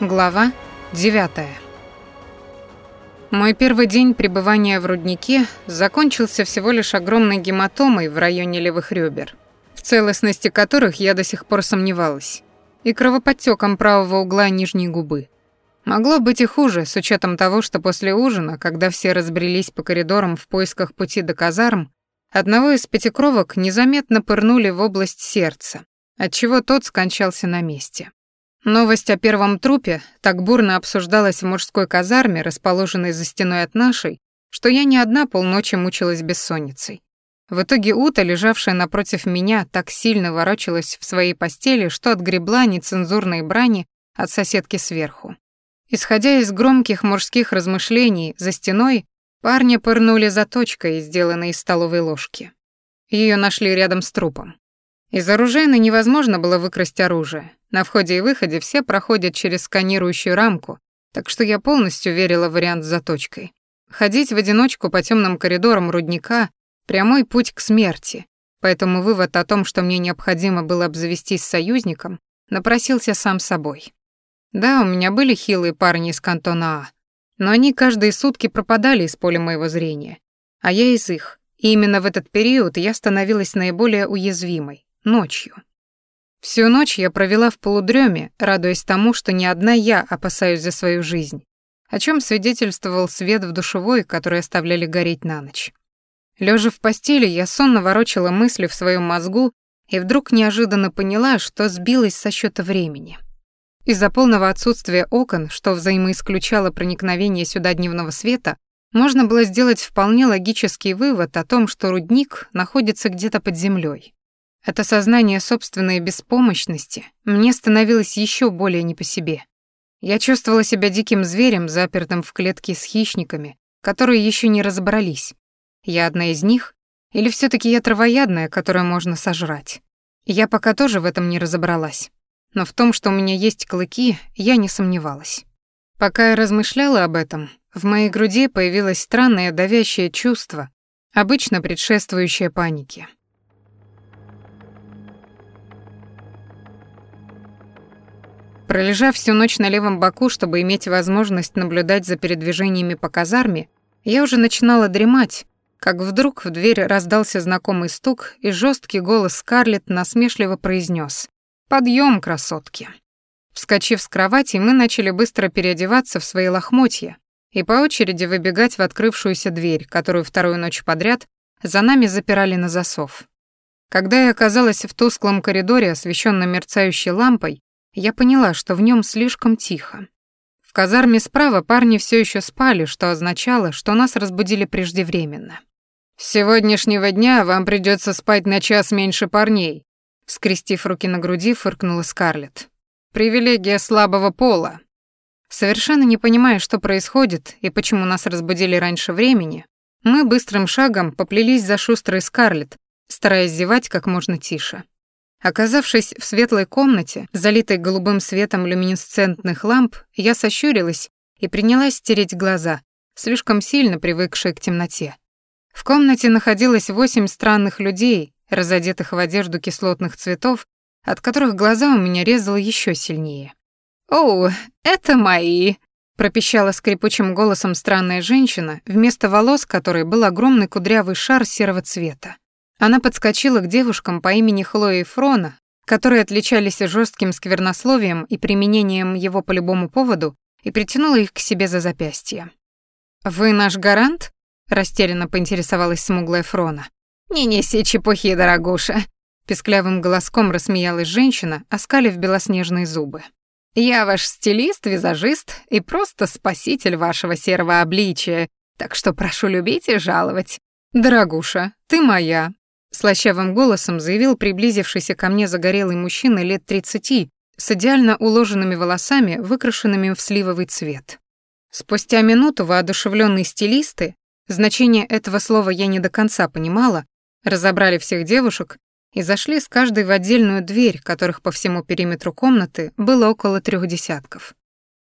Глава 9. Мой первый день пребывания в руднике закончился всего лишь огромной гематомой в районе левых ребер, в целостности которых я до сих пор сомневалась, и кровоподтеком правого угла нижней губы. Могло быть и хуже, с учетом того, что после ужина, когда все разбрелись по коридорам в поисках пути до казарм, одного из пятикровок незаметно пырнули в область сердца, отчего тот скончался на месте. Новость о первом трупе так бурно обсуждалась в мужской казарме, расположенной за стеной от нашей, что я не одна полночи мучилась бессонницей. В итоге Ута, лежавшая напротив меня, так сильно ворочалась в своей постели, что отгребла нецензурной брани от соседки сверху. Исходя из громких мужских размышлений за стеной, парня пырнули заточкой, сделанной из столовой ложки. Ее нашли рядом с трупом. Из оружейной невозможно было выкрасть оружие, на входе и выходе все проходят через сканирующую рамку, так что я полностью верила в вариант с заточкой. Ходить в одиночку по темным коридорам рудника — прямой путь к смерти, поэтому вывод о том, что мне необходимо было обзавестись союзником, напросился сам собой. Да, у меня были хилые парни из кантона А, но они каждые сутки пропадали из поля моего зрения, а я из их, и именно в этот период я становилась наиболее уязвимой — ночью. Всю ночь я провела в полудреме, радуясь тому, что не одна я опасаюсь за свою жизнь, о чем свидетельствовал свет в душевой, который оставляли гореть на ночь. Лежа в постели, я сонно ворочала мысли в своем мозгу и вдруг неожиданно поняла, что сбилась со счета времени. Из-за полного отсутствия окон, что взаимоисключало проникновение сюда дневного света, можно было сделать вполне логический вывод о том, что рудник находится где-то под землей. От осознания собственной беспомощности мне становилось еще более не по себе. Я чувствовала себя диким зверем, запертым в клетке с хищниками, которые еще не разобрались. Я одна из них, или все таки я травоядная, которую можно сожрать? Я пока тоже в этом не разобралась. Но в том, что у меня есть клыки, я не сомневалась. Пока я размышляла об этом, в моей груди появилось странное давящее чувство, обычно предшествующее панике. Пролежав всю ночь на левом боку, чтобы иметь возможность наблюдать за передвижениями по казарме, я уже начинала дремать, как вдруг в дверь раздался знакомый стук, и жесткий голос Скарлетт насмешливо произнес: «Подъем, красотки!». Вскочив с кровати, мы начали быстро переодеваться в свои лохмотья и по очереди выбегать в открывшуюся дверь, которую вторую ночь подряд за нами запирали на засов. Когда я оказалась в тусклом коридоре, освещенном мерцающей лампой, я поняла, что в нем слишком тихо. В казарме справа парни все еще спали, что означало, что нас разбудили преждевременно. «С сегодняшнего дня вам придется спать на час меньше парней», скрестив руки на груди, фыркнула Скарлетт. «Привилегия слабого пола». Совершенно не понимая, что происходит и почему нас разбудили раньше времени, мы быстрым шагом поплелись за шустрой Скарлетт, стараясь зевать как можно тише. Оказавшись в светлой комнате, залитой голубым светом люминесцентных ламп, я сощурилась и принялась стереть глаза, слишком сильно привыкшие к темноте. В комнате находилось восемь странных людей, разодетых в одежду кислотных цветов, от которых глаза у меня резало еще сильнее. «Оу, это мои!» — пропищала скрипучим голосом странная женщина, вместо волос которой был огромный кудрявый шар серого цвета. Она подскочила к девушкам по имени Хлоя и Фрона, которые отличались жестким сквернословием и применением его по любому поводу, и притянула их к себе за запястье. «Вы наш гарант?» — растерянно поинтересовалась смуглая Фрона. «Не неси чепухи, дорогуша!» — песклявым голоском рассмеялась женщина, оскалив белоснежные зубы. «Я ваш стилист, визажист и просто спаситель вашего серого обличия, так что прошу любить и жаловать. Дорогуша, ты моя, Слащавым голосом заявил приблизившийся ко мне загорелый мужчина лет тридцати с идеально уложенными волосами, выкрашенными в сливовый цвет. Спустя минуту воодушевленные стилисты, значение этого слова я не до конца понимала, разобрали всех девушек и зашли с каждой в отдельную дверь, которых по всему периметру комнаты было около трех десятков.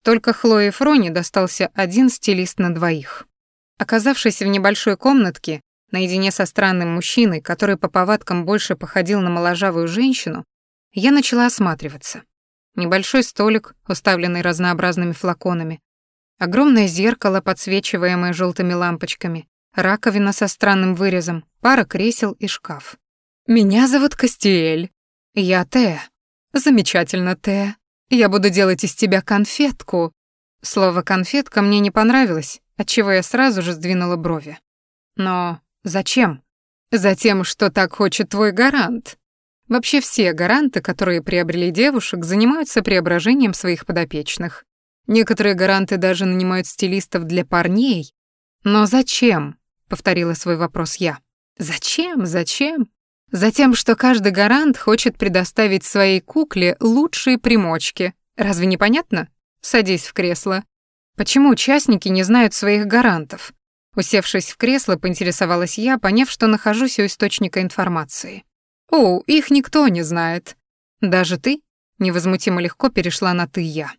Только Хлое и Фроне достался один стилист на двоих. Оказавшись в небольшой комнатке, наедине со странным мужчиной, который по повадкам больше походил на моложавую женщину, я начала осматриваться. небольшой столик, уставленный разнообразными флаконами, огромное зеркало, подсвечиваемое желтыми лампочками, раковина со странным вырезом, пара кресел и шкаф. «Меня зовут Кастиэль. Я Тея. Замечательно, Тея. Я буду делать из тебя конфетку». Слово «конфетка» мне не понравилось, отчего я сразу же сдвинула брови. «Но зачем?» «Затем, что так хочет твой гарант», Вообще все гаранты, которые приобрели девушек, занимаются преображением своих подопечных. Некоторые гаранты даже нанимают стилистов для парней. Но зачем? повторила свой вопрос я. Зачем? Зачем? Затем, что каждый гарант хочет предоставить своей кукле лучшие примочки. Разве не понятно? Садись в кресло. Почему участники не знают своих гарантов? Усевшись в кресло, поинтересовалась я, поняв, что нахожусь у источника информации. «О, их никто не знает. Даже ты?» Невозмутимо легко перешла на «ты» я.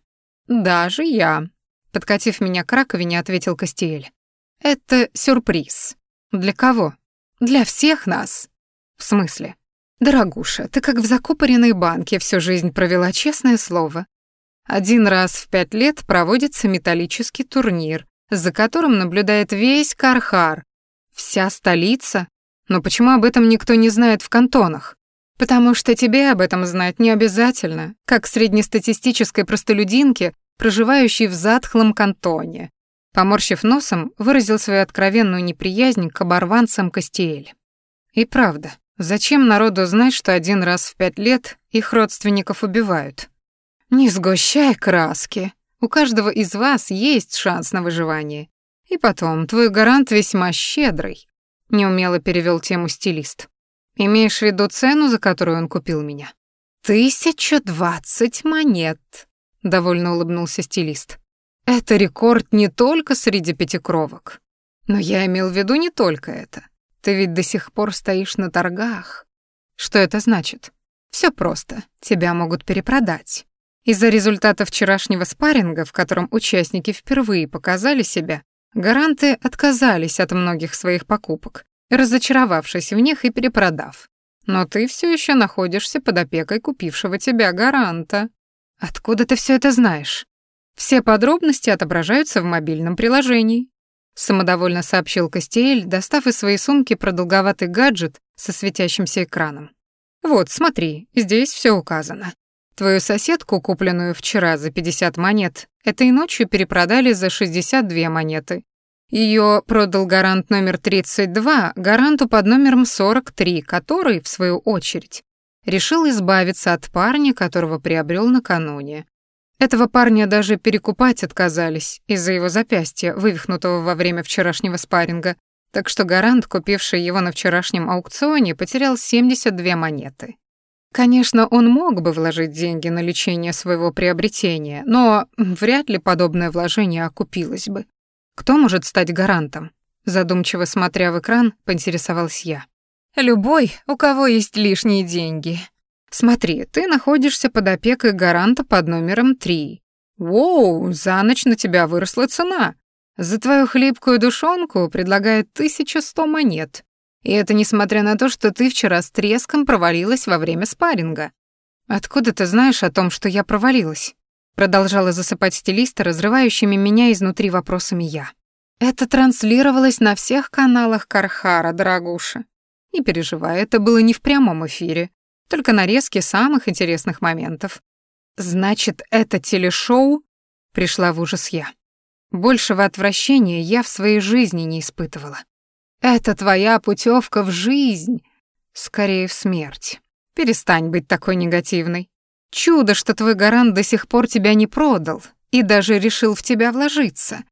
«Даже я», — подкатив меня к раковине, ответил Костиэль. «Это сюрприз. Для кого? Для всех нас». «В смысле?» «Дорогуша, ты как в закупоренной банке всю жизнь провела, честное слово. Один раз в пять лет проводится металлический турнир, за которым наблюдает весь Кархар. Вся столица но почему об этом никто не знает в кантонах? Потому что тебе об этом знать не обязательно, как среднестатистической простолюдинке, проживающей в затхлом кантоне. Поморщив носом, выразил свою откровенную неприязнь к оборванцам Костиэль. И правда, зачем народу знать, что один раз в пять лет их родственников убивают? Не сгущай краски. У каждого из вас есть шанс на выживание. И потом, твой гарант весьма щедрый неумело перевел тему стилист. Имеешь в виду цену, за которую он купил меня? Тысяча двадцать монет, довольно улыбнулся стилист. Это рекорд не только среди пятикровок. Но я имел в виду не только это. Ты ведь до сих пор стоишь на торгах. Что это значит? Все просто. Тебя могут перепродать. Из-за результата вчерашнего спарринга, в котором участники впервые показали себя, Гаранты отказались от многих своих покупок, разочаровавшись в них и перепродав. Но ты все еще находишься под опекой купившего тебя гаранта. Откуда ты все это знаешь? Все подробности отображаются в мобильном приложении. Самодовольно сообщил Костеэль, достав из своей сумки продолговатый гаджет со светящимся экраном. Вот, смотри, здесь все указано. Твою соседку, купленную вчера за 50 монет, этой ночью перепродали за 62 монеты. Ее продал гарант номер 32 гаранту под номером 43, который, в свою очередь, решил избавиться от парня, которого приобрел накануне. Этого парня даже перекупать отказались из-за его запястья, вывихнутого во время вчерашнего спарринга, так что гарант, купивший его на вчерашнем аукционе, потерял 72 монеты. Конечно, он мог бы вложить деньги на лечение своего приобретения, но вряд ли подобное вложение окупилось бы. Кто может стать гарантом? Задумчиво смотря в экран, поинтересовалась я. Любой, у кого есть лишние деньги. Смотри, ты находишься под опекой гаранта под номером 3. Воу, за ночь на тебя выросла цена. За твою хлипкую душонку предлагают 1100 монет. И это несмотря на то, что ты вчера с треском провалилась во время спарринга. Откуда ты знаешь о том, что я провалилась? Продолжала засыпать стилиста, разрывающими меня изнутри вопросами я. Это транслировалось на всех каналах Кархара, дорогуша. Не переживай, это было не в прямом эфире, только нарезки самых интересных моментов. Значит, это телешоу? Пришла в ужас я. Большего отвращения я в своей жизни не испытывала. Это твоя путевка в жизнь, скорее в смерть. Перестань быть такой негативной. Чудо, что твой гарант до сих пор тебя не продал и даже решил в тебя вложиться.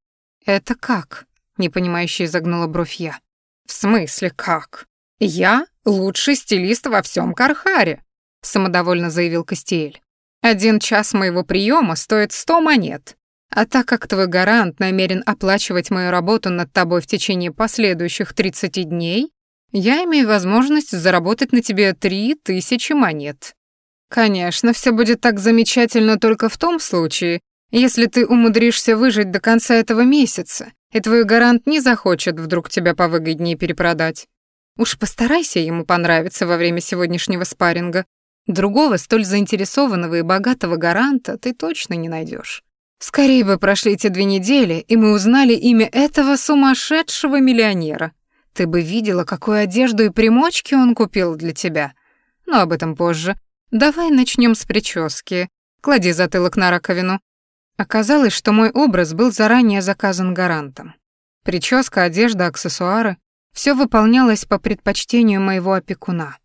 Это как? непонимающе изогнула бровь я. В смысле как? Я лучший стилист во всем Кархаре, самодовольно заявил Костиэль. Один час моего приема стоит сто монет. А так как твой гарант намерен оплачивать мою работу над тобой в течение последующих 30 дней, я имею возможность заработать на тебе три тысячи монет. Конечно, все будет так замечательно только в том случае, если ты умудришься выжить до конца этого месяца, и твой гарант не захочет вдруг тебя повыгоднее перепродать. Уж постарайся ему понравиться во время сегодняшнего спарринга. Другого столь заинтересованного и богатого гаранта ты точно не найдешь. Скорее бы прошли эти две недели, и мы узнали имя этого сумасшедшего миллионера. Ты бы видела, какую одежду и примочки он купил для тебя. Но об этом позже. Давай начнем с прически. Клади затылок на раковину. Оказалось, что мой образ был заранее заказан гарантом. Прическа, одежда, аксессуары — все выполнялось по предпочтению моего опекуна.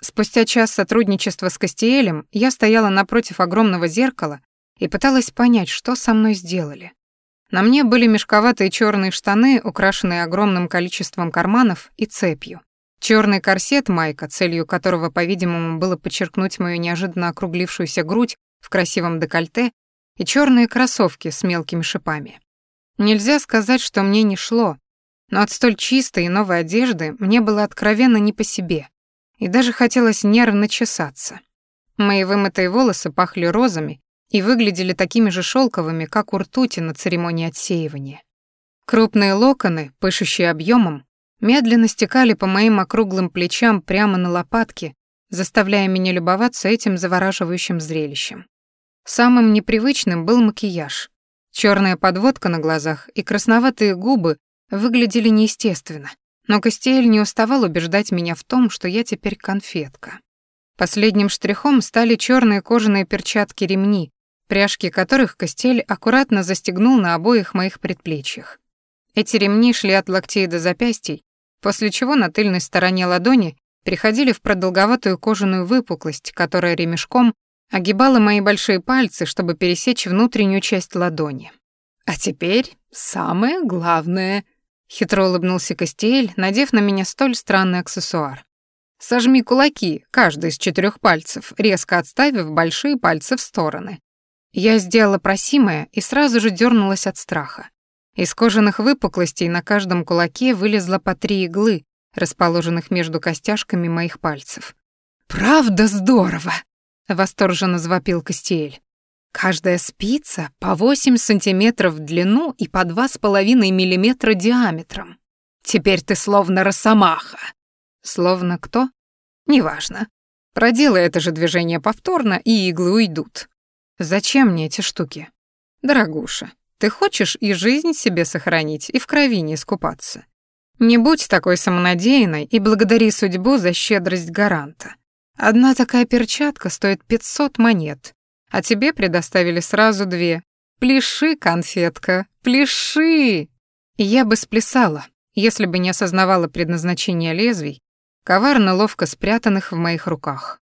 Спустя час сотрудничества с Костиэлем я стояла напротив огромного зеркала и пыталась понять, что со мной сделали. На мне были мешковатые черные штаны, украшенные огромным количеством карманов и цепью. Черный корсет майка, целью которого, по-видимому, было подчеркнуть мою неожиданно округлившуюся грудь в красивом декольте, и черные кроссовки с мелкими шипами. Нельзя сказать, что мне не шло, но от столь чистой и новой одежды мне было откровенно не по себе, и даже хотелось нервно чесаться. Мои вымытые волосы пахли розами и выглядели такими же шелковыми, как у ртути на церемонии отсеивания. Крупные локоны, пышущие объемом, медленно стекали по моим округлым плечам прямо на лопатки, заставляя меня любоваться этим завораживающим зрелищем. Самым непривычным был макияж. Черная подводка на глазах и красноватые губы выглядели неестественно, но Костель не уставал убеждать меня в том, что я теперь конфетка. Последним штрихом стали черные кожаные перчатки-ремни, пряжки которых Костель аккуратно застегнул на обоих моих предплечьях. Эти ремни шли от локтей до запястий, после чего на тыльной стороне ладони переходили в продолговатую кожаную выпуклость, которая ремешком огибала мои большие пальцы, чтобы пересечь внутреннюю часть ладони. «А теперь самое главное», — хитро улыбнулся Костель, надев на меня столь странный аксессуар. «Сожми кулаки, каждый из четырех пальцев, резко отставив большие пальцы в стороны. Я сделала просимое и сразу же дернулась от страха. Из кожаных выпуклостей на каждом кулаке вылезло по три иглы, расположенных между костяшками моих пальцев. «Правда здорово!» — восторженно завопил Костиэль. «Каждая спица по 8 сантиметров в длину и по 2,5 миллиметра диаметром. Теперь ты словно росомаха». «Словно кто?» «Неважно. Проделай это же движение повторно, и иглы уйдут. Зачем мне эти штуки? Дорогуша, ты хочешь и жизнь себе сохранить, и в крови не искупаться. Не будь такой самонадеянной и благодари судьбу за щедрость гаранта. Одна такая перчатка стоит 500 монет, а тебе предоставили сразу две. Пляши, конфетка, пляши! Я бы сплясала, если бы не осознавала предназначение лезвий, коварно ловко спрятанных в моих руках.